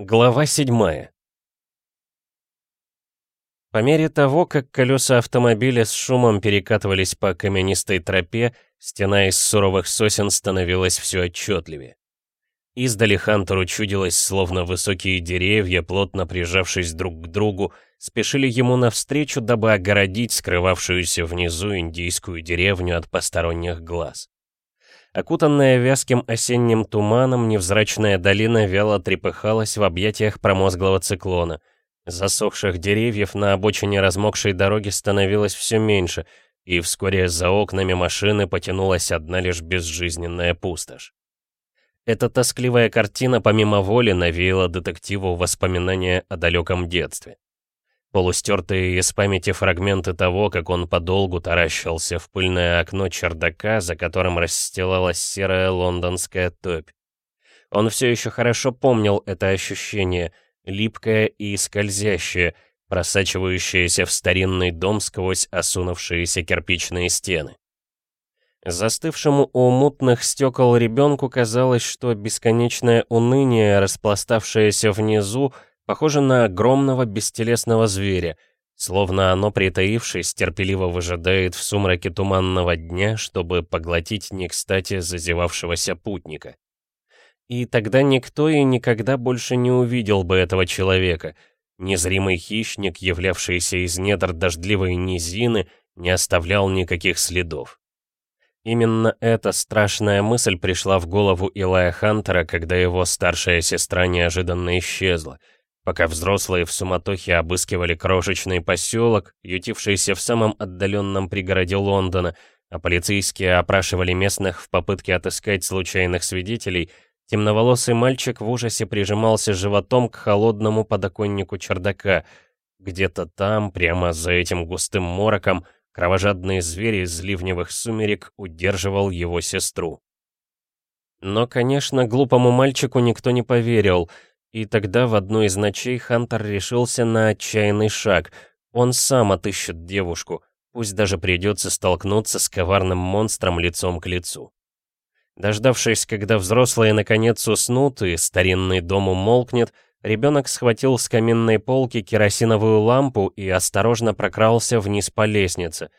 Глава 7 По мере того, как колеса автомобиля с шумом перекатывались по каменистой тропе, стена из суровых сосен становилась все отчетливее. Издали Хантеру чудилось, словно высокие деревья, плотно прижавшись друг к другу, спешили ему навстречу, дабы огородить скрывавшуюся внизу индийскую деревню от посторонних глаз. Окутанная вязким осенним туманом, невзрачная долина вяло трепыхалась в объятиях промозглого циклона. Засохших деревьев на обочине размокшей дороги становилось все меньше, и вскоре за окнами машины потянулась одна лишь безжизненная пустошь. Эта тоскливая картина помимо воли навеяла детективу воспоминания о далеком детстве. Полустертые из памяти фрагменты того, как он подолгу таращился в пыльное окно чердака, за которым расстилалась серая лондонская топь. Он все еще хорошо помнил это ощущение, липкое и скользящее, просачивающееся в старинный дом сквозь осунувшиеся кирпичные стены. Застывшему у мутных стекол ребенку казалось, что бесконечное уныние, распластавшееся внизу, Похоже на огромного бестелесного зверя, словно оно, притаившись, терпеливо выжидает в сумраке туманного дня, чтобы поглотить не кстати зазевавшегося путника. И тогда никто и никогда больше не увидел бы этого человека. Незримый хищник, являвшийся из недр дождливой низины, не оставлял никаких следов. Именно эта страшная мысль пришла в голову Илая Хантера, когда его старшая сестра неожиданно исчезла — пока взрослые в суматохе обыскивали крошечный поселок, ютившийся в самом отдаленном пригороде Лондона, а полицейские опрашивали местных в попытке отыскать случайных свидетелей, темноволосый мальчик в ужасе прижимался животом к холодному подоконнику чердака. Где-то там, прямо за этим густым мороком, кровожадный зверь из ливневых сумерек удерживал его сестру. Но, конечно, глупому мальчику никто не поверил — и тогда в одну из ночей Хантер решился на отчаянный шаг. Он сам отыщет девушку, пусть даже придется столкнуться с коварным монстром лицом к лицу. Дождавшись, когда взрослые наконец уснут и старинный дом умолкнет, ребенок схватил с каминной полки керосиновую лампу и осторожно прокрался вниз по лестнице.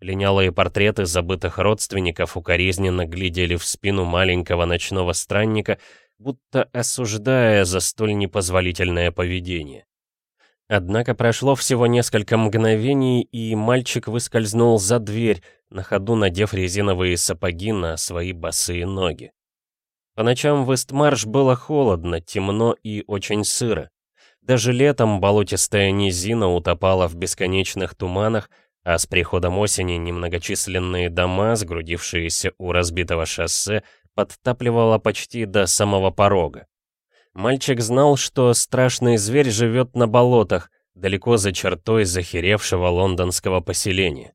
Линялые портреты забытых родственников укоризненно глядели в спину маленького ночного странника — будто осуждая за столь непозволительное поведение. Однако прошло всего несколько мгновений, и мальчик выскользнул за дверь, на ходу надев резиновые сапоги на свои босые ноги. По ночам в Эстмарш было холодно, темно и очень сыро. Даже летом болотистая низина утопала в бесконечных туманах, а с приходом осени немногочисленные дома, сгрудившиеся у разбитого шоссе, подтапливало почти до самого порога. Мальчик знал, что страшный зверь живет на болотах, далеко за чертой захеревшего лондонского поселения.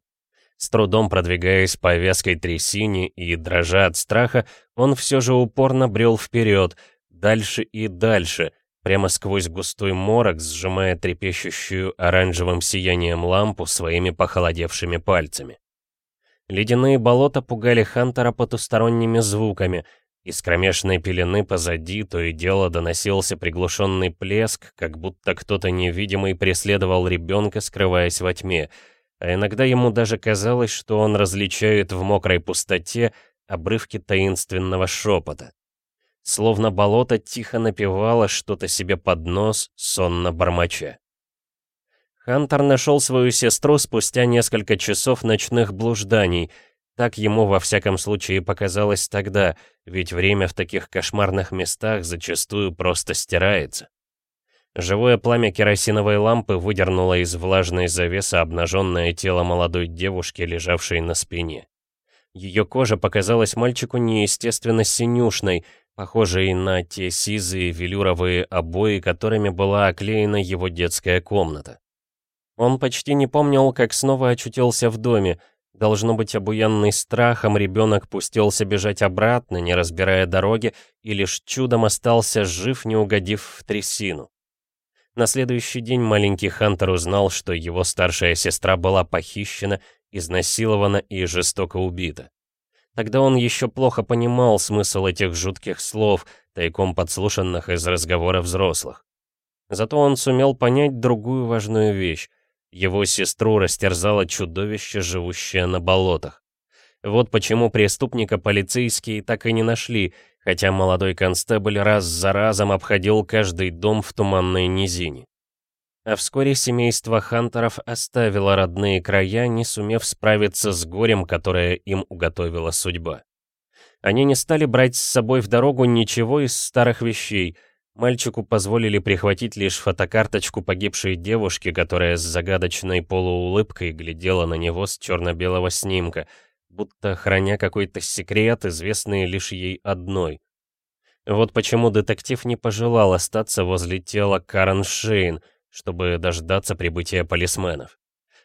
С трудом продвигаясь по вязкой трясине и дрожа от страха, он все же упорно брел вперед, дальше и дальше, прямо сквозь густой морок, сжимая трепещущую оранжевым сиянием лампу своими похолодевшими пальцами. Ледяные болота пугали Хантера потусторонними звуками. Из кромешной пелены позади то и дело доносился приглушенный плеск, как будто кто-то невидимый преследовал ребенка, скрываясь во тьме. А иногда ему даже казалось, что он различает в мокрой пустоте обрывки таинственного шепота. Словно болото тихо напевало что-то себе под нос, сонно бормоча. Хантер нашел свою сестру спустя несколько часов ночных блужданий. Так ему во всяком случае показалось тогда, ведь время в таких кошмарных местах зачастую просто стирается. Живое пламя керосиновой лампы выдернуло из влажной завесы обнаженное тело молодой девушки, лежавшей на спине. Ее кожа показалась мальчику неестественно синюшной, похожей на те сизые велюровые обои, которыми была оклеена его детская комната. Он почти не помнил, как снова очутился в доме. Должно быть, обуянный страхом ребенок пустился бежать обратно, не разбирая дороги, и лишь чудом остался жив, не угодив в трясину. На следующий день маленький Хантер узнал, что его старшая сестра была похищена, изнасилована и жестоко убита. Тогда он еще плохо понимал смысл этих жутких слов, тайком подслушанных из разговора взрослых. Зато он сумел понять другую важную вещь. Его сестру растерзало чудовище, живущее на болотах. Вот почему преступника полицейские так и не нашли, хотя молодой констебль раз за разом обходил каждый дом в туманной низине. А вскоре семейство Хантеров оставило родные края, не сумев справиться с горем, которое им уготовила судьба. Они не стали брать с собой в дорогу ничего из старых вещей. Мальчику позволили прихватить лишь фотокарточку погибшей девушки, которая с загадочной полуулыбкой глядела на него с черно-белого снимка, будто храня какой-то секрет, известный лишь ей одной. Вот почему детектив не пожелал остаться возле тела Карен Шейн, чтобы дождаться прибытия полисменов.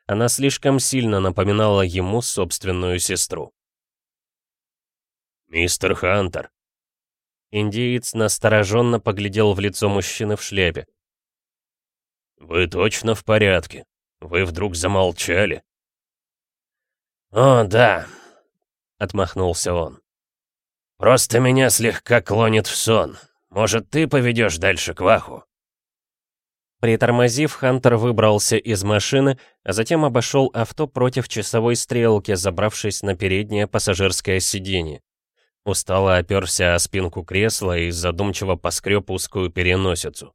Она слишком сильно напоминала ему собственную сестру. «Мистер Хантер!» Индиец настороженно поглядел в лицо мужчины в шляпе. «Вы точно в порядке? Вы вдруг замолчали?» «О, да», — отмахнулся он. «Просто меня слегка клонит в сон. Может, ты поведешь дальше к Ваху?» Притормозив, Хантер выбрался из машины, а затем обошел авто против часовой стрелки, забравшись на переднее пассажирское сиденье. Устало оперся о спинку кресла и задумчиво поскреб узкую переносицу.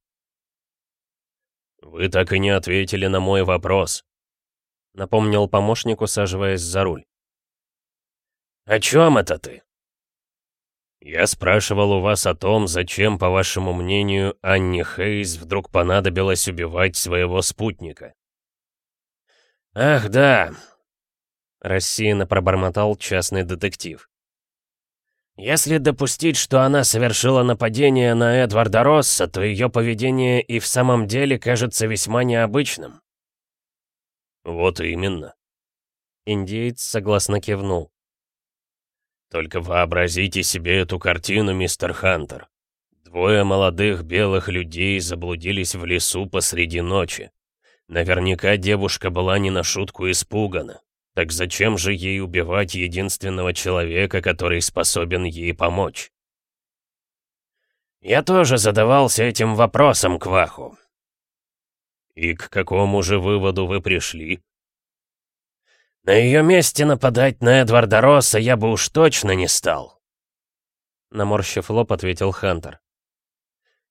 «Вы так и не ответили на мой вопрос», — напомнил помощник, усаживаясь за руль. «О чем это ты?» «Я спрашивал у вас о том, зачем, по вашему мнению, Анне Хейс вдруг понадобилось убивать своего спутника». «Ах, да», — рассеянно пробормотал частный детектив. Если допустить, что она совершила нападение на Эдварда Росса, то ее поведение и в самом деле кажется весьма необычным. Вот именно. Индеец согласно кивнул. Только вообразите себе эту картину, мистер Хантер. Двое молодых белых людей заблудились в лесу посреди ночи. Наверняка девушка была не на шутку испугана. Так зачем же ей убивать единственного человека, который способен ей помочь? Я тоже задавался этим вопросом, Кваху. И к какому же выводу вы пришли? На ее месте нападать на Эдварда Росса я бы уж точно не стал. Наморщив лоб, ответил Хантер.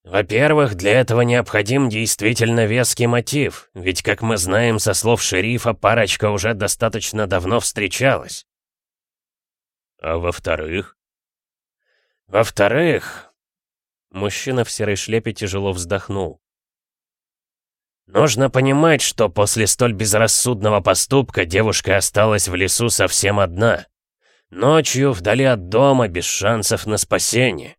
Во-первых, для этого необходим действительно веский мотив, ведь, как мы знаем со слов шерифа, парочка уже достаточно давно встречалась. А во-вторых? Во-вторых... Мужчина в серой шляпе тяжело вздохнул. Нужно понимать, что после столь безрассудного поступка девушка осталась в лесу совсем одна. Ночью, вдали от дома, без шансов на спасение.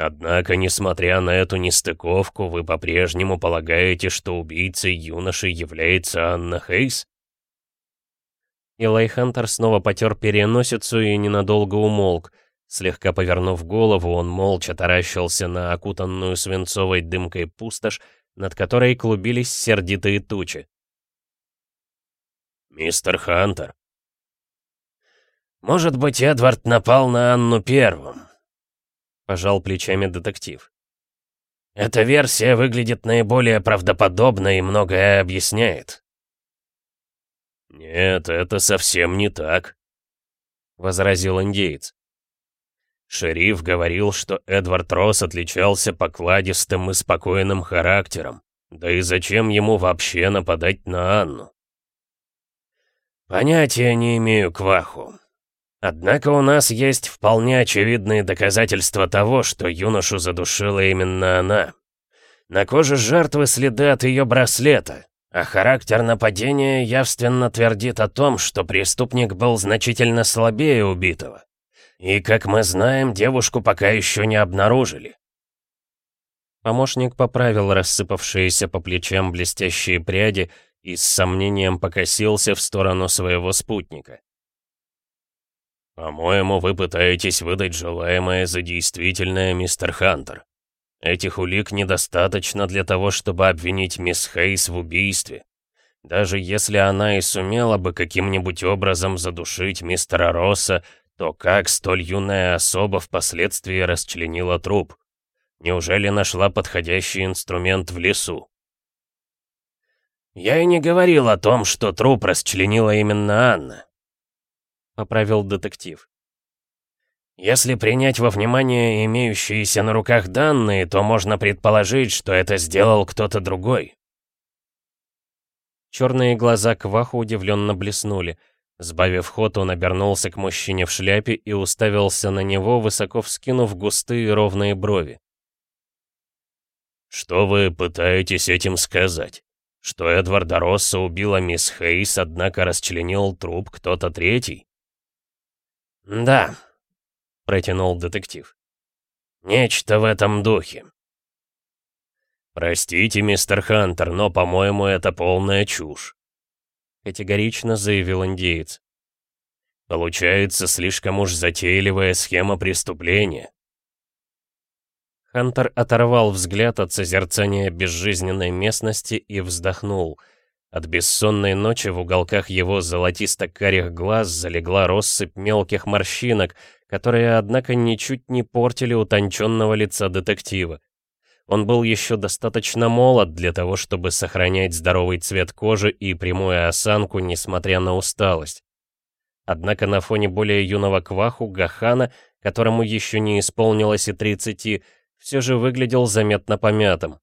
Однако, несмотря на эту нестыковку, вы по-прежнему полагаете, что убийцей юноши является Анна Хейс? Илай Хантер снова потер переносицу и ненадолго умолк. Слегка повернув голову, он молча таращился на окутанную свинцовой дымкой пустошь, над которой клубились сердитые тучи. «Мистер Хантер». «Может быть, Эдвард напал на Анну первым», пожал плечами детектив. «Эта версия выглядит наиболее правдоподобно и многое объясняет». «Нет, это совсем не так», — возразил индейец. Шериф говорил, что Эдвард Росс отличался покладистым и спокойным характером. Да и зачем ему вообще нападать на Анну? «Понятия не имею, Кваху. Однако у нас есть вполне очевидные доказательства того, что юношу задушила именно она. На коже жертвы следы от ее браслета, а характер нападения явственно твердит о том, что преступник был значительно слабее убитого. И, как мы знаем, девушку пока еще не обнаружили. Помощник поправил рассыпавшиеся по плечам блестящие пряди и с сомнением покосился в сторону своего спутника. «По-моему, вы пытаетесь выдать желаемое за действительное, мистер Хантер. Этих улик недостаточно для того, чтобы обвинить мисс Хейс в убийстве. Даже если она и сумела бы каким-нибудь образом задушить мистера Росса, то как столь юная особа впоследствии расчленила труп? Неужели нашла подходящий инструмент в лесу? «Я и не говорил о том, что труп расчленила именно Анна», — поправил детектив. «Если принять во внимание имеющиеся на руках данные, то можно предположить, что это сделал кто-то другой». Черные глаза Кваху удивленно блеснули. Сбавив ход, он обернулся к мужчине в шляпе и уставился на него, высоко вскинув густые ровные брови. «Что вы пытаетесь этим сказать?» Что Эдварда Росса убила мисс Хейс, однако расчленил труп кто-то третий? «Да», — протянул детектив. «Нечто в этом духе». «Простите, мистер Хантер, но, по-моему, это полная чушь», — категорично заявил индеец. «Получается слишком уж затейливая схема преступления. Хантер оторвал взгляд от созерцания безжизненной местности и вздохнул. От бессонной ночи в уголках его золотисто-карих глаз залегла россыпь мелких морщинок, которые, однако, ничуть не портили утонченного лица детектива. Он был еще достаточно молод для того, чтобы сохранять здоровый цвет кожи и прямую осанку, несмотря на усталость. Однако на фоне более юного кваху Гахана, которому еще не исполнилось и тридцати, все же выглядел заметно помятым.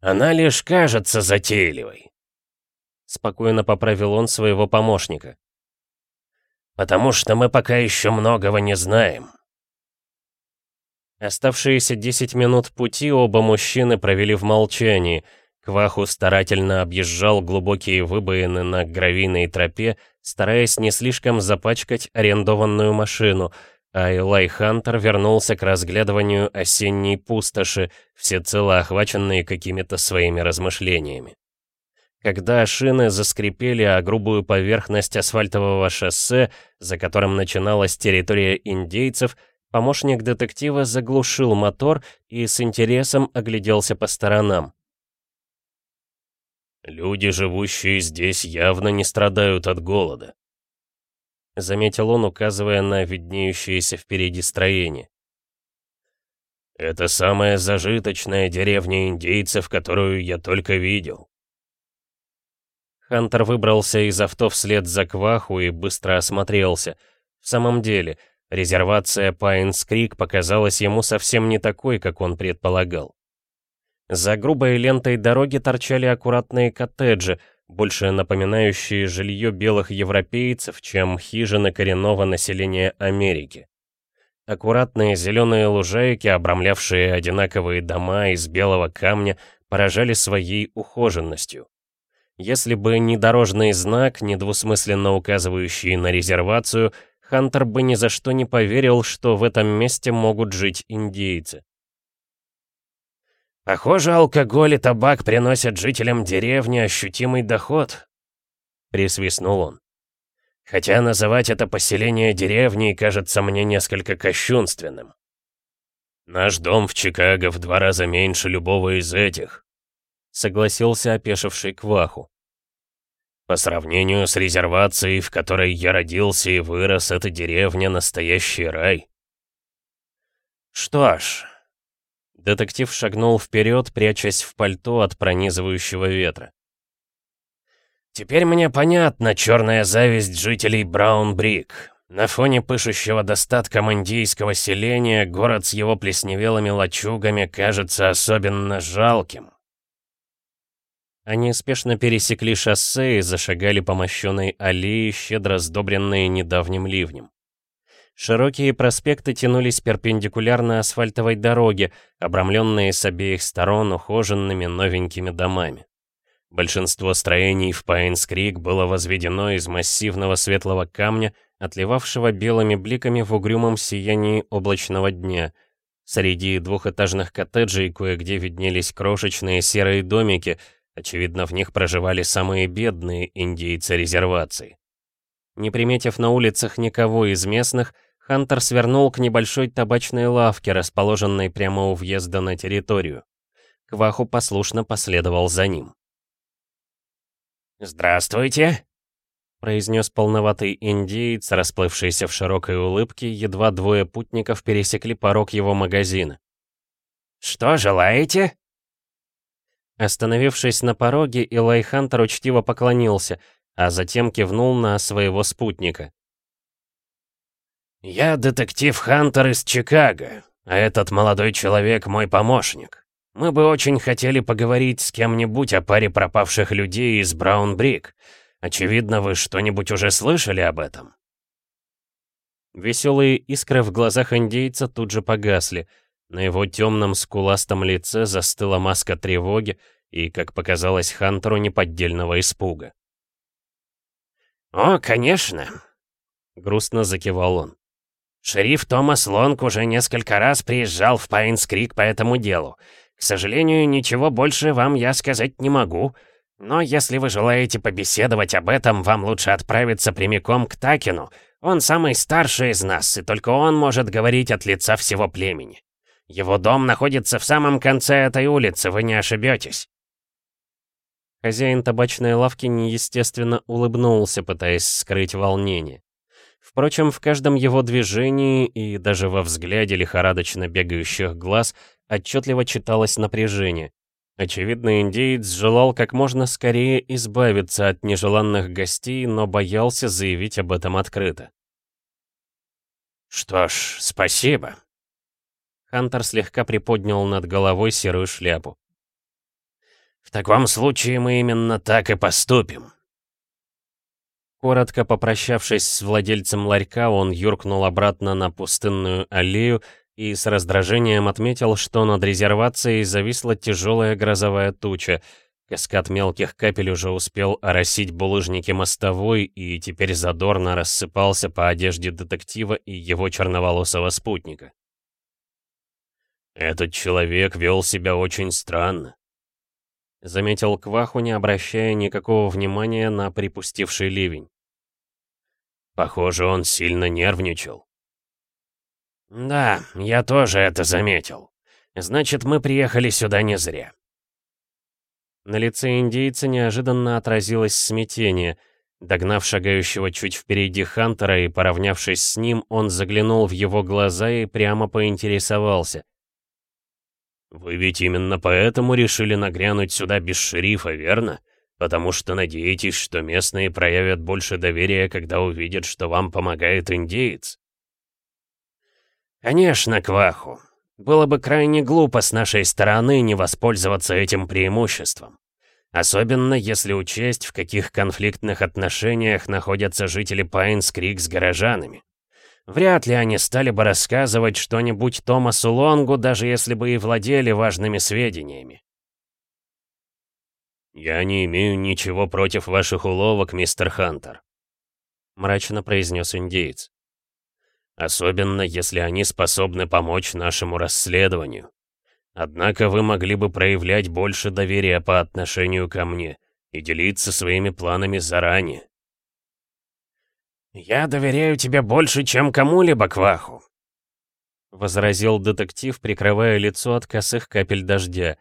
«Она лишь кажется затейливой», — спокойно поправил он своего помощника. «Потому что мы пока еще многого не знаем». Оставшиеся 10 минут пути оба мужчины провели в молчании. Кваху старательно объезжал глубокие выбоины на гравийной тропе, стараясь не слишком запачкать арендованную машину, а Элай Хантер вернулся к разглядыванию осенней пустоши, всецело охваченные какими-то своими размышлениями. Когда шины заскрипели о грубую поверхность асфальтового шоссе, за которым начиналась территория индейцев, помощник детектива заглушил мотор и с интересом огляделся по сторонам. «Люди, живущие здесь, явно не страдают от голода», — заметил он, указывая на виднеющееся впереди строение. «Это самая зажиточная деревня индейцев, которую я только видел». Хантер выбрался из авто вслед за Кваху и быстро осмотрелся. В самом деле, резервация Пайнс-Крик показалась ему совсем не такой, как он предполагал. За грубой лентой дороги торчали аккуратные коттеджи, больше напоминающие жилье белых европейцев, чем хижины коренного населения Америки. Аккуратные зеленые лужайки, обрамлявшие одинаковые дома из белого камня, поражали своей ухоженностью. Если бы не дорожный знак, недвусмысленно указывающий на резервацию, Хантер бы ни за что не поверил, что в этом месте могут жить индейцы. «Похоже, алкоголь и табак приносят жителям деревни ощутимый доход», — присвистнул он. «Хотя называть это поселение деревней кажется мне несколько кощунственным». «Наш дом в Чикаго в два раза меньше любого из этих», — согласился опешивший Кваху. «По сравнению с резервацией, в которой я родился и вырос, эта деревня — настоящий рай». «Что ж, Детектив шагнул вперед, прячась в пальто от пронизывающего ветра. «Теперь мне понятна черная зависть жителей Браун-Брик. На фоне пышущего достатком индийского селения город с его плесневелыми лачугами кажется особенно жалким». Они спешно пересекли шоссе и зашагали по мощенной аллее, щедро сдобренной недавним ливнем. Широкие проспекты тянулись перпендикулярно асфальтовой дороге, обрамленные с обеих сторон ухоженными новенькими домами. Большинство строений в Пайнс-Крик было возведено из массивного светлого камня, отливавшего белыми бликами в угрюмом сиянии облачного дня. Среди двухэтажных коттеджей кое-где виднелись крошечные серые домики, очевидно, в них проживали самые бедные индейцы резервации. Не приметив на улицах никого из местных, Хантер свернул к небольшой табачной лавке, расположенной прямо у въезда на территорию. Кваху послушно последовал за ним. «Здравствуйте!» произнес полноватый индеец, расплывшийся в широкой улыбке, едва двое путников пересекли порог его магазина. «Что желаете?» Остановившись на пороге, Илай Хантер учтиво поклонился, а затем кивнул на своего спутника. «Я детектив Хантер из Чикаго, а этот молодой человек мой помощник. Мы бы очень хотели поговорить с кем-нибудь о паре пропавших людей из Браун-Брик. Очевидно, вы что-нибудь уже слышали об этом?» Веселые искры в глазах индейца тут же погасли. На его темном скуластом лице застыла маска тревоги и, как показалось Хантеру, неподдельного испуга. «О, конечно!» — грустно закивал он. «Шериф Томас Лонг уже несколько раз приезжал в Пайнс-Крик по этому делу. К сожалению, ничего больше вам я сказать не могу, но если вы желаете побеседовать об этом, вам лучше отправиться прямиком к Такину. Он самый старший из нас, и только он может говорить от лица всего племени. Его дом находится в самом конце этой улицы, вы не ошибетесь. Хозяин табачной лавки неестественно улыбнулся, пытаясь скрыть волнение. Впрочем, в каждом его движении и даже во взгляде лихорадочно бегающих глаз отчетливо читалось напряжение. Очевидно, индеец желал как можно скорее избавиться от нежеланных гостей, но боялся заявить об этом открыто. «Что ж, спасибо». Хантер слегка приподнял над головой серую шляпу. «В таком случае мы именно так и поступим». Коротко попрощавшись с владельцем ларька, он юркнул обратно на пустынную аллею и с раздражением отметил, что над резервацией зависла тяжелая грозовая туча. Каскад мелких капель уже успел оросить булыжники мостовой и теперь задорно рассыпался по одежде детектива и его черноволосого спутника. «Этот человек вел себя очень странно», — заметил Кваху, не обращая никакого внимания на припустивший ливень. «Похоже, он сильно нервничал». «Да, я тоже это заметил. Значит, мы приехали сюда не зря». На лице индейца неожиданно отразилось смятение. Догнав шагающего чуть впереди Хантера и поравнявшись с ним, он заглянул в его глаза и прямо поинтересовался. «Вы ведь именно поэтому решили нагрянуть сюда без шерифа, верно? Потому что надеетесь, что местные проявят больше доверия, когда увидят, что вам помогает индеец?» «Конечно, Кваху. Было бы крайне глупо с нашей стороны не воспользоваться этим преимуществом. Особенно если учесть, в каких конфликтных отношениях находятся жители Пайнс-Крик с горожанами. Вряд ли они стали бы рассказывать что-нибудь Томасу Лонгу, даже если бы и владели важными сведениями. «Я не имею ничего против ваших уловок, мистер Хантер», — мрачно произнес индеец. Особенно, если они способны помочь нашему расследованию. Однако вы могли бы проявлять больше доверия по отношению ко мне и делиться своими планами заранее. «Я доверяю тебе больше, чем кому-либо, Кваху», — возразил детектив, прикрывая лицо от косых капель дождя.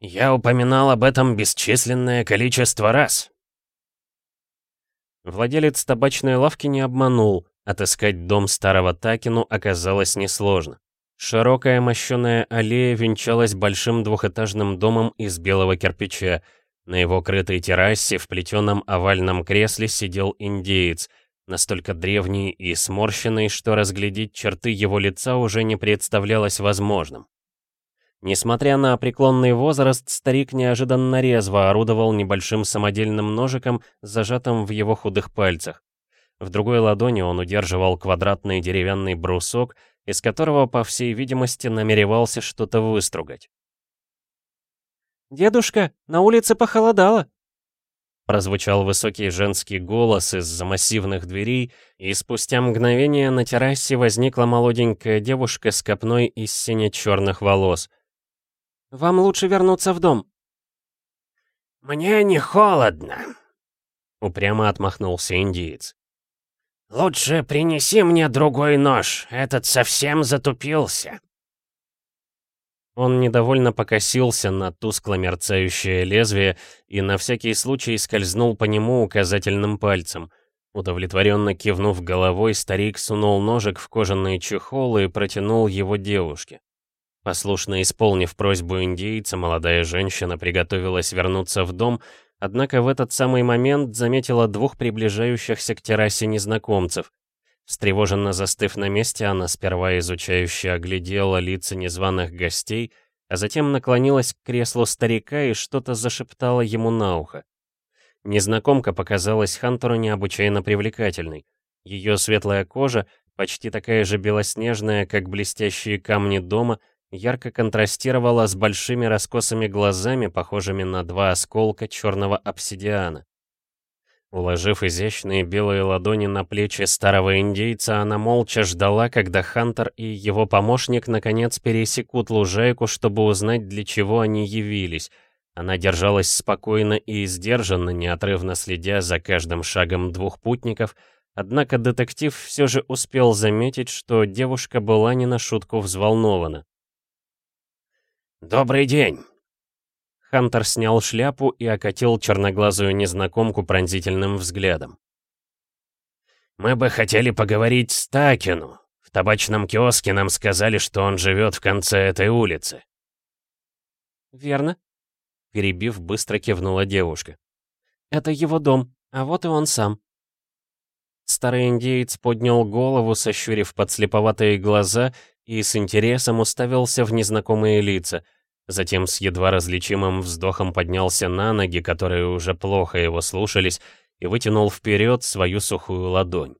«Я упоминал об этом бесчисленное количество раз». Владелец табачной лавки не обманул. Отыскать дом старого Такину оказалось несложно. Широкая мощеная аллея венчалась большим двухэтажным домом из белого кирпича. На его крытой террасе в плетеном овальном кресле сидел индеец, настолько древний и сморщенный, что разглядеть черты его лица уже не представлялось возможным. Несмотря на преклонный возраст, старик неожиданно резво орудовал небольшим самодельным ножиком, зажатым в его худых пальцах. В другой ладони он удерживал квадратный деревянный брусок, из которого, по всей видимости, намеревался что-то выстругать. «Дедушка, на улице похолодало!» Прозвучал высокий женский голос из-за массивных дверей, и спустя мгновение на террасе возникла молоденькая девушка с копной из сине-черных волос. «Вам лучше вернуться в дом». «Мне не холодно», — упрямо отмахнулся индиец. «Лучше принеси мне другой нож, этот совсем затупился». Он недовольно покосился на тускло мерцающее лезвие и на всякий случай скользнул по нему указательным пальцем. Удовлетворенно кивнув головой, старик сунул ножик в кожаный чехол и протянул его девушке. Послушно исполнив просьбу индейца, молодая женщина приготовилась вернуться в дом, однако в этот самый момент заметила двух приближающихся к террасе незнакомцев. Встревоженно застыв на месте, она сперва изучающе оглядела лица незваных гостей, а затем наклонилась к креслу старика и что-то зашептала ему на ухо. Незнакомка показалась Хантеру необычайно привлекательной. Ее светлая кожа, почти такая же белоснежная, как блестящие камни дома, ярко контрастировала с большими раскосыми глазами, похожими на два осколка черного обсидиана. Уложив изящные белые ладони на плечи старого индейца, она молча ждала, когда Хантер и его помощник наконец пересекут лужайку, чтобы узнать, для чего они явились. Она держалась спокойно и сдержанно, неотрывно следя за каждым шагом двух путников, однако детектив все же успел заметить, что девушка была не на шутку взволнована. «Добрый день!» Хантер снял шляпу и окатил черноглазую незнакомку пронзительным взглядом. «Мы бы хотели поговорить с Такину. В табачном киоске нам сказали, что он живет в конце этой улицы». «Верно», — перебив, быстро кивнула девушка. «Это его дом, а вот и он сам». Старый индеец поднял голову, сощурив подслеповатые глаза, и с интересом уставился в незнакомые лица — Затем с едва различимым вздохом поднялся на ноги, которые уже плохо его слушались, и вытянул вперед свою сухую ладонь.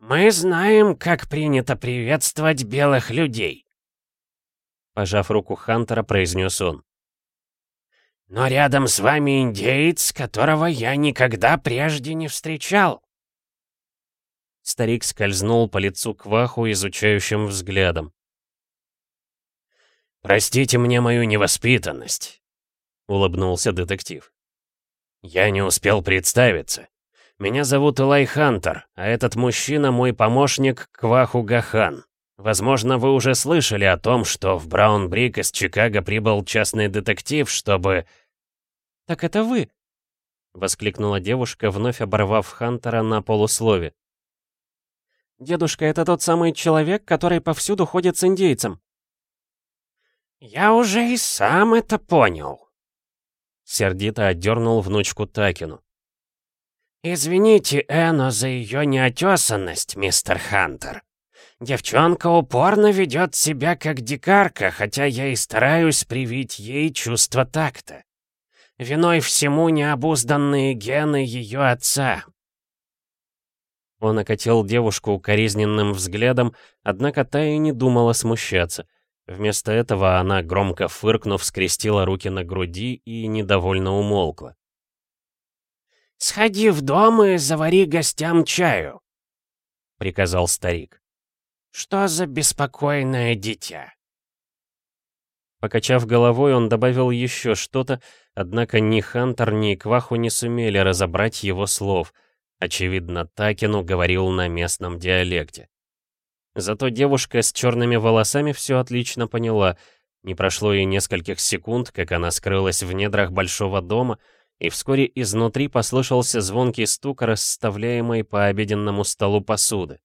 «Мы знаем, как принято приветствовать белых людей», Пожав руку Хантера, произнес он. «Но рядом с вами индеец, которого я никогда прежде не встречал». Старик скользнул по лицу Кваху изучающим взглядом. «Простите мне мою невоспитанность», — улыбнулся детектив. «Я не успел представиться. Меня зовут Элай Хантер, а этот мужчина мой помощник Кваху Гахан. Возможно, вы уже слышали о том, что в Браун-Брик из Чикаго прибыл частный детектив, чтобы...» «Так это вы?» — воскликнула девушка, вновь оборвав Хантера на полуслове. «Дедушка, это тот самый человек, который повсюду ходит с индейцем». «Я уже и сам это понял», — сердито отдернул внучку Такину. «Извините Эно за ее неотесанность, мистер Хантер. Девчонка упорно ведет себя как дикарка, хотя я и стараюсь привить ей чувство такта. Виной всему необузданные гены ее отца». Он окатил девушку укоризненным взглядом, однако та и не думала смущаться — Вместо этого она, громко фыркнув, скрестила руки на груди и недовольно умолкла. «Сходи в дом и завари гостям чаю», — приказал старик. «Что за беспокойное дитя?» Покачав головой, он добавил еще что-то, однако ни Хантер, ни Кваху не сумели разобрать его слов. Очевидно, Такину говорил на местном диалекте. Зато девушка с черными волосами все отлично поняла. Не прошло и нескольких секунд, как она скрылась в недрах большого дома, и вскоре изнутри послышался звонкий стук, расставляемой по обеденному столу посуды.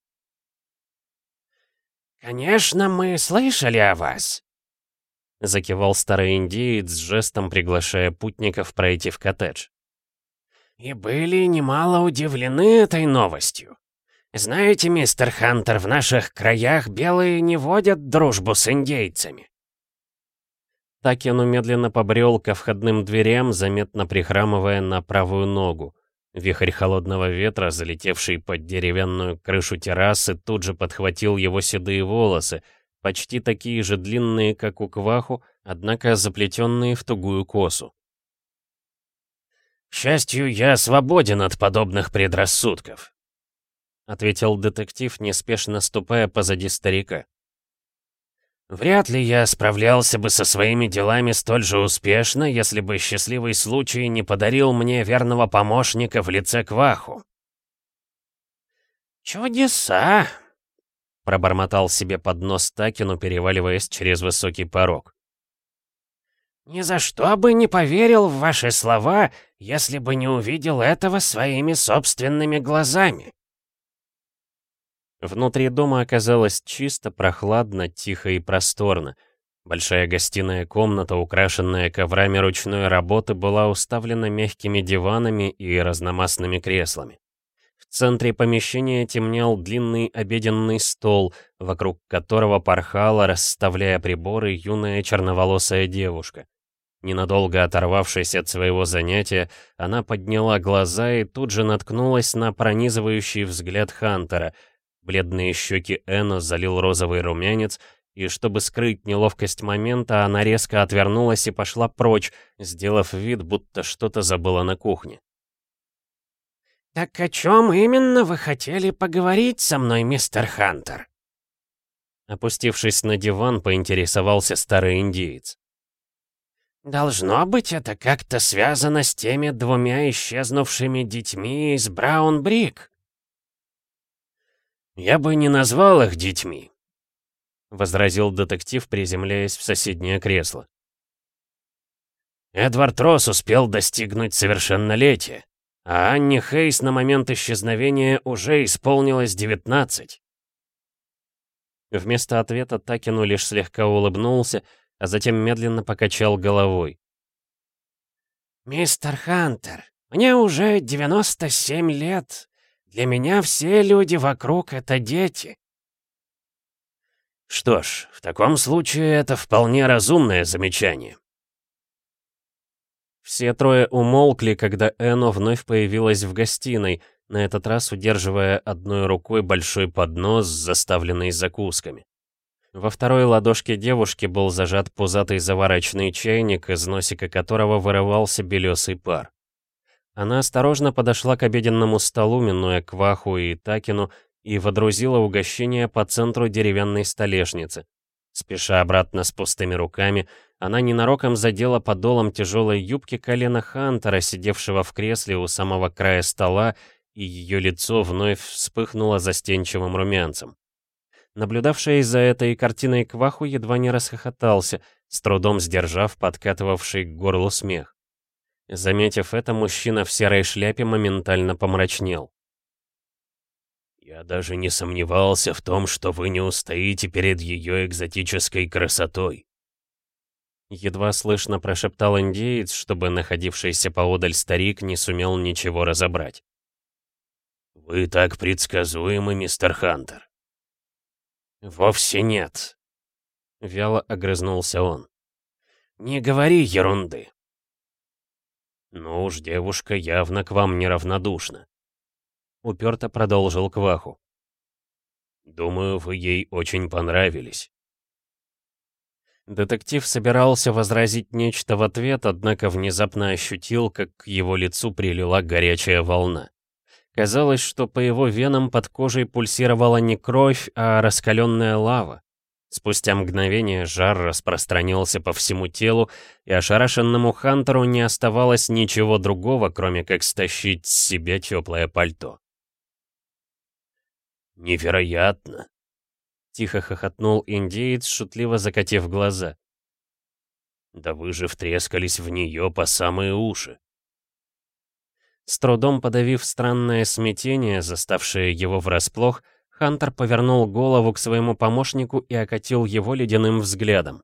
«Конечно, мы слышали о вас», — закивал старый индеец жестом, приглашая путников пройти в коттедж. «И были немало удивлены этой новостью. «Знаете, мистер Хантер, в наших краях белые не водят дружбу с индейцами». Такину медленно побрел ко входным дверям, заметно прихрамывая на правую ногу. Вихрь холодного ветра, залетевший под деревянную крышу террасы, тут же подхватил его седые волосы, почти такие же длинные, как у Кваху, однако заплетенные в тугую косу. «К счастью, я свободен от подобных предрассудков», — ответил детектив, неспешно ступая позади старика. «Вряд ли я справлялся бы со своими делами столь же успешно, если бы счастливый случай не подарил мне верного помощника в лице Кваху». «Чудеса!» Пробормотал себе под нос Такину, переваливаясь через высокий порог. «Ни за что бы не поверил в ваши слова, если бы не увидел этого своими собственными глазами». Внутри дома оказалось чисто, прохладно, тихо и просторно. Большая гостиная комната, украшенная коврами ручной работы, была уставлена мягкими диванами и разномастными креслами. В центре помещения темнел длинный обеденный стол, вокруг которого порхала, расставляя приборы, юная черноволосая девушка. Ненадолго оторвавшись от своего занятия, она подняла глаза и тут же наткнулась на пронизывающий взгляд Хантера. Бледные щеки Эно залил розовый румянец, и чтобы скрыть неловкость момента, она резко отвернулась и пошла прочь, сделав вид, будто что-то забыла на кухне. «Так о чем именно вы хотели поговорить со мной, мистер Хантер?» Опустившись на диван, поинтересовался старый индиец. «Должно быть, это как-то связано с теми двумя исчезнувшими детьми из Браун-Брик». «Я бы не назвал их детьми», возразил детектив, приземляясь в соседнее кресло. Эдвард Росс успел достигнуть совершеннолетия, а Анне Хейс на момент исчезновения уже исполнилось 19. Вместо ответа Такину лишь слегка улыбнулся, а затем медленно покачал головой. «Мистер Хантер, мне уже 97 лет. Для меня все люди вокруг — это дети. Что ж, в таком случае это вполне разумное замечание. Все трое умолкли, когда Эно вновь появилась в гостиной, на этот раз удерживая одной рукой большой поднос, заставленный закусками. Во второй ладошке девушки был зажат пузатый заварочный чайник, из носика которого вырывался белесый пар. Она осторожно подошла к обеденному столу, минуя Кваху и Такину, и водрузила угощение по центру деревянной столешницы. Спеша обратно с пустыми руками, она ненароком задела подолом тяжелой юбки колена Хантера, сидевшего в кресле у самого края стола, и ее лицо вновь вспыхнуло застенчивым румянцем. Наблюдавший за этой картиной Кваху едва не расхохотался, с трудом сдержав подкатывавший к горлу смех. Заметив это, мужчина в серой шляпе моментально помрачнел. «Я даже не сомневался в том, что вы не устоите перед ее экзотической красотой». Едва слышно прошептал индеец, чтобы находившийся поодаль старик не сумел ничего разобрать. «Вы так предсказуемы, мистер Хантер». «Вовсе нет», — вяло огрызнулся он. «Не говори ерунды». «Ну уж девушка явно к вам неравнодушна», Уперто продолжил Кваху. «Думаю, вы ей очень понравились». Детектив собирался возразить нечто в ответ, однако внезапно ощутил, как к его лицу прилила горячая волна. Казалось, что по его венам под кожей пульсировала не кровь, а раскаленная лава. Спустя мгновение жар распространился по всему телу, и ошарашенному Хантеру не оставалось ничего другого, кроме как стащить с себя теплое пальто. «Невероятно!» — тихо хохотнул индеец, шутливо закатив глаза. «Да вы же втрескались в нее по самые уши!» С трудом подавив странное смятение, заставшее его врасплох, Хантер повернул голову к своему помощнику и окатил его ледяным взглядом.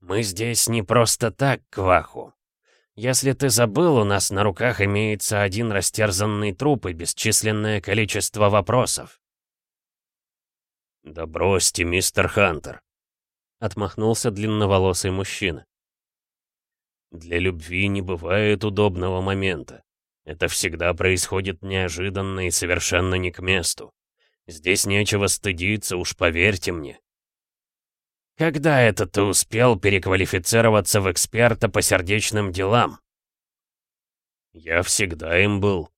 «Мы здесь не просто так, Кваху. Если ты забыл, у нас на руках имеется один растерзанный труп и бесчисленное количество вопросов. «Да бросьте, мистер Хантер», — отмахнулся длинноволосый мужчина. «Для любви не бывает удобного момента. Это всегда происходит неожиданно и совершенно не к месту. Здесь нечего стыдиться, уж поверьте мне. Когда это ты успел переквалифицироваться в эксперта по сердечным делам? Я всегда им был.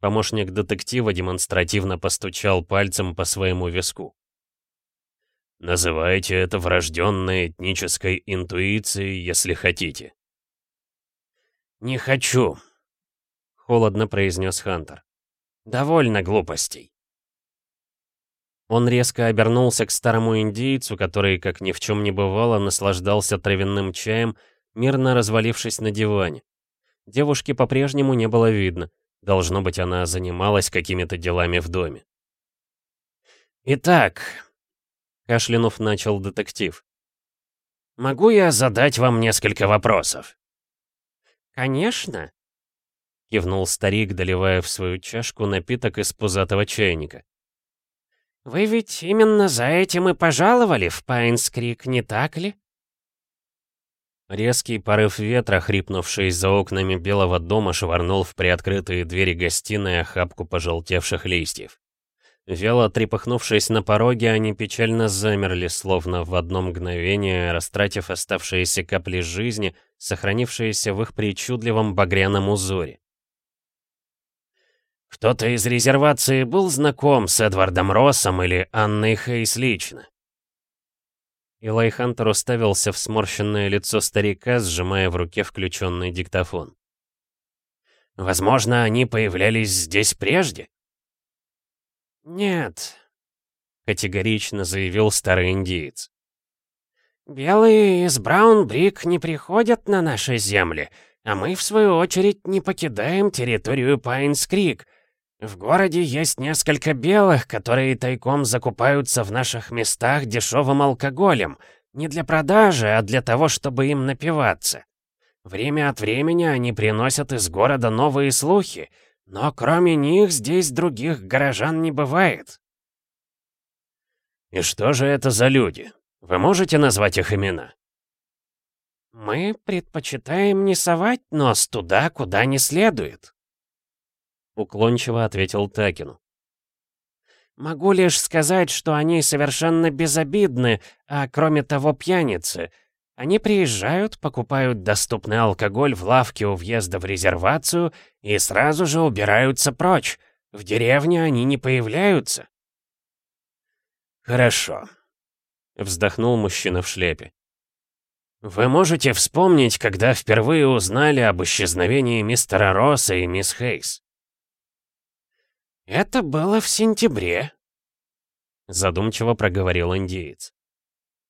Помощник детектива демонстративно постучал пальцем по своему виску. Называйте это врожденной этнической интуицией, если хотите. «Не хочу», — холодно произнес Хантер. «Довольно глупостей». Он резко обернулся к старому индейцу, который, как ни в чем не бывало, наслаждался травяным чаем, мирно развалившись на диване. Девушки по-прежнему не было видно. Должно быть, она занималась какими-то делами в доме. «Итак», — кашлянув начал детектив, — «могу я задать вам несколько вопросов?» «Конечно», — кивнул старик, доливая в свою чашку напиток из пузатого чайника. «Вы ведь именно за этим и пожаловали в Пайнскрик, не так ли?» Резкий порыв ветра, хрипнувший за окнами белого дома, швырнул в приоткрытые двери гостиной охапку пожелтевших листьев. Вяло трепыхнувшись на пороге, они печально замерли, словно в одно мгновение, растратив оставшиеся капли жизни, сохранившиеся в их причудливом багряном узоре. «Кто-то из резервации был знаком с Эдвардом Россом или Анной Хейс лично?» Илай Хантер уставился в сморщенное лицо старика, сжимая в руке включенный диктофон. «Возможно, они появлялись здесь прежде?» «Нет», — категорично заявил старый индиец. «Белые из Браунбрик не приходят на наши земли, а мы, в свою очередь, не покидаем территорию Пайнскрик. В городе есть несколько белых, которые тайком закупаются в наших местах дешевым алкоголем, не для продажи, а для того, чтобы им напиваться. Время от времени они приносят из города новые слухи, но кроме них здесь других горожан не бывает. И что же это за люди? Вы можете назвать их имена? Мы предпочитаем не совать нос туда, куда не следует. Уклончиво ответил Такину. Могу лишь сказать, что они совершенно безобидны, а кроме того пьяницы — они приезжают, покупают доступный алкоголь в лавке у въезда в резервацию и сразу же убираются прочь. В деревне они не появляются. Хорошо. Вздохнул мужчина в шляпе. Вы можете вспомнить, когда впервые узнали об исчезновении мистера Росса и мисс Хейс? Это было в сентябре. Задумчиво проговорил индеец.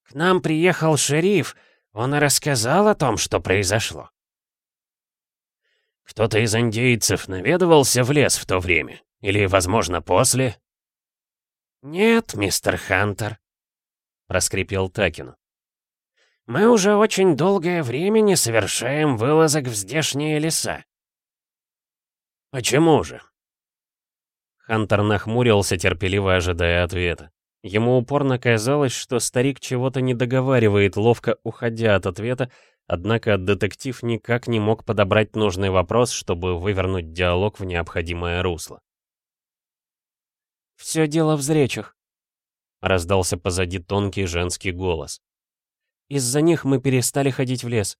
К нам приехал шериф, он рассказал о том, что произошло. Кто-то из индейцев наведывался в лес в то время? Или, возможно, после? «Нет, мистер Хантер», — проскрипел Такину. «Мы уже очень долгое время не совершаем вылазок в здешние леса». «Почему же?» Хантер нахмурился, терпеливо ожидая ответа. Ему упорно казалось, что старик чего-то не договаривает, ловко уходя от ответа, однако детектив никак не мог подобрать нужный вопрос, чтобы вывернуть диалог в необходимое русло. «Все дело в зречах», — раздался позади тонкий женский голос. «Из-за них мы перестали ходить в лес».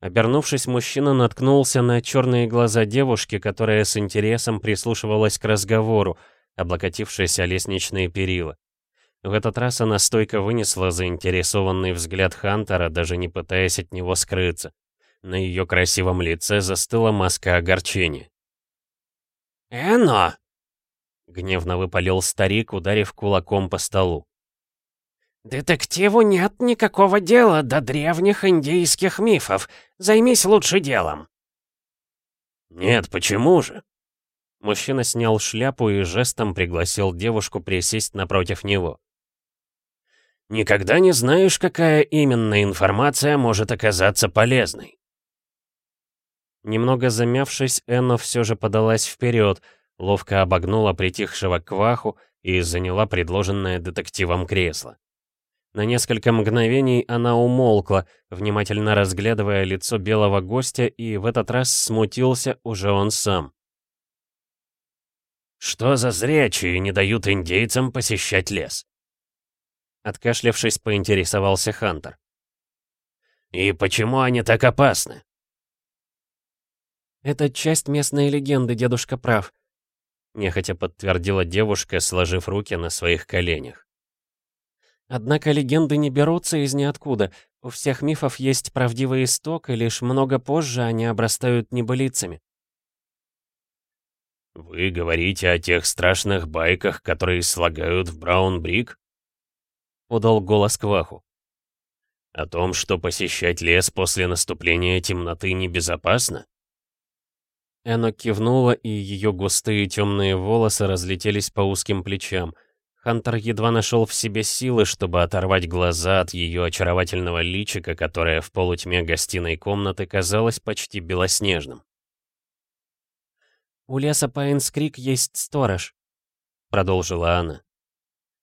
Обернувшись, мужчина наткнулся на черные глаза девушки, которая с интересом прислушивалась к разговору, облокотившись о лестничные перила. В этот раз она стойко вынесла заинтересованный взгляд Хантера, даже не пытаясь от него скрыться. На ее красивом лице застыла маска огорчения. «Эно!» — гневно выпалил старик, ударив кулаком по столу. «Детективу нет никакого дела до древних индийских мифов. Займись лучше делом». «Нет, почему же?» Мужчина снял шляпу и жестом пригласил девушку присесть напротив него. «Никогда не знаешь, какая именно информация может оказаться полезной». Немного замявшись, Энно все же подалась вперед, ловко обогнула притихшего кваху и заняла предложенное детективом кресло. На несколько мгновений она умолкла, внимательно разглядывая лицо белого гостя, и в этот раз смутился уже он сам. Что за зрячие не дают индейцам посещать лес? Откашлявшись, поинтересовался Хантер. И почему они так опасны? Это часть местной легенды, дедушка прав. Нехотя подтвердила девушка, сложив руки на своих коленях. Однако легенды не берутся из ниоткуда. У всех мифов есть правдивый исток, и лишь много позже они обрастают небылицами. Вы говорите о тех страшных байках, которые слагают в Браун-Брик? Подал голос Кваху. О том, что посещать лес после наступления темноты небезопасно? Эно кивнула, и ее густые темные волосы разлетелись по узким плечам. Хантер едва нашел в себе силы, чтобы оторвать глаза от ее очаровательного личика, которое в полутьме гостиной комнаты казалось почти белоснежным. «У леса Пайнскрик есть сторож», — продолжила она.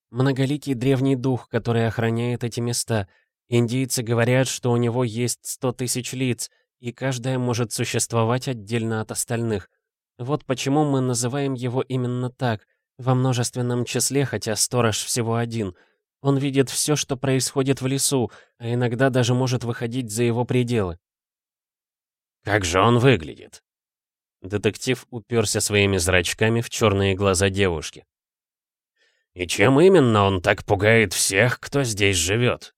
«Многоликий древний дух, который охраняет эти места. Индийцы говорят, что у него есть сто тысяч лиц, и каждая может существовать отдельно от остальных. Вот почему мы называем его именно так, во множественном числе, хотя сторож всего один. Он видит все, что происходит в лесу, а иногда даже может выходить за его пределы. «Как же он выглядит?» Детектив уперся своими зрачками в черные глаза девушки. «И чем именно он так пугает всех, кто здесь живет?»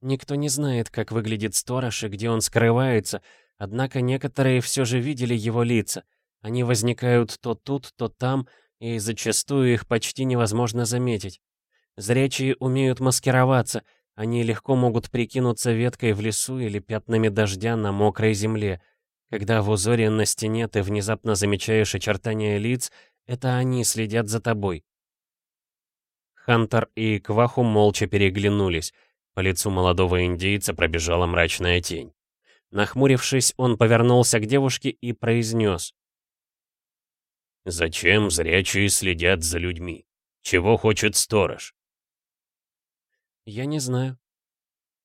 Никто не знает, как выглядит сторож и где он скрывается, однако некоторые все же видели его лица. Они возникают то тут, то там, и зачастую их почти невозможно заметить. Зрячие умеют маскироваться, они легко могут прикинуться веткой в лесу или пятнами дождя на мокрой земле. Когда в узоре на стене ты внезапно замечаешь очертания лиц, это они следят за тобой. Хантер и Кваху молча переглянулись. По лицу молодого индейца пробежала мрачная тень. Нахмурившись, он повернулся к девушке и произнес. «Зачем зрячие следят за людьми? Чего хочет сторож?» «Я не знаю».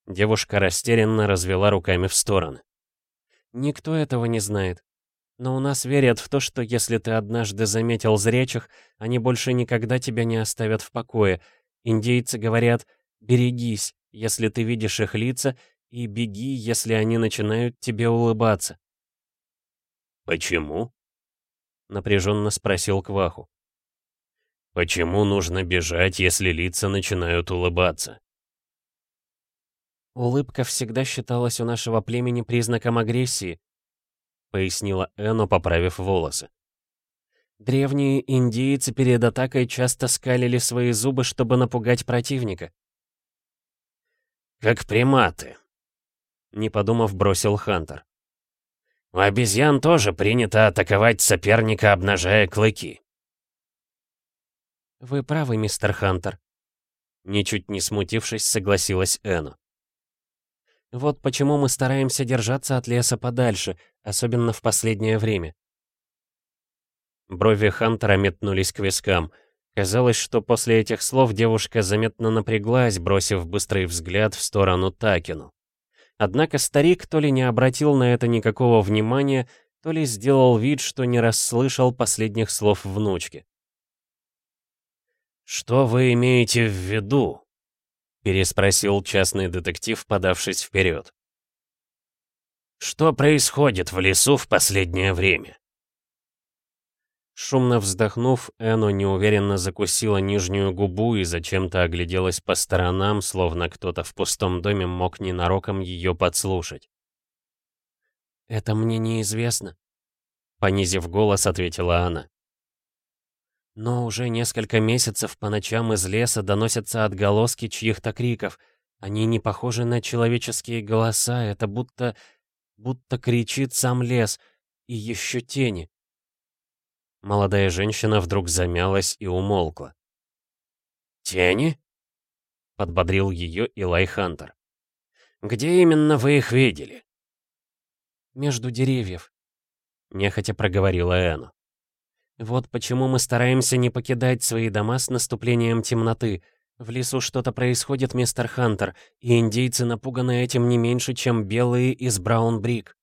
Девушка растерянно развела руками в стороны. «Никто этого не знает. Но у нас верят в то, что если ты однажды заметил зрячих, они больше никогда тебя не оставят в покое. Индейцы говорят «берегись», если ты видишь их лица, и беги, если они начинают тебе улыбаться. «Почему?» — напряженно спросил Кваху. «Почему нужно бежать, если лица начинают улыбаться?» «Улыбка всегда считалась у нашего племени признаком агрессии», — пояснила Эно, поправив волосы. «Древние индейцы перед атакой часто скалили свои зубы, чтобы напугать противника. «Как приматы», — не подумав, бросил Хантер. «У обезьян тоже принято атаковать соперника, обнажая клыки». «Вы правы, мистер Хантер», — ничуть не смутившись, согласилась Эну. «Вот почему мы стараемся держаться от леса подальше, особенно в последнее время». Брови Хантера метнулись к вискам — Казалось, что после этих слов девушка заметно напряглась, бросив быстрый взгляд в сторону Такину. Однако старик то ли не обратил на это никакого внимания, то ли сделал вид, что не расслышал последних слов внучки. «Что вы имеете в виду?» — переспросил частный детектив, подавшись вперед. «Что происходит в лесу в последнее время?» Шумно вздохнув, Эно неуверенно закусила нижнюю губу и зачем-то огляделась по сторонам, словно кто-то в пустом доме мог ненароком ее подслушать. «Это мне неизвестно», — понизив голос, ответила она. «Но уже несколько месяцев по ночам из леса доносятся отголоски чьих-то криков. Они не похожи на человеческие голоса, это будто... будто кричит сам лес. И еще тени. Молодая женщина вдруг замялась и умолкла. «Тени?» — подбодрил ее Илай Хантер. «Где именно вы их видели?» «Между деревьев», — нехотя проговорила Эну. «Вот почему мы стараемся не покидать свои дома с наступлением темноты. В лесу что-то происходит, мистер Хантер, и индейцы напуганы этим не меньше, чем белые из Браун-Брик».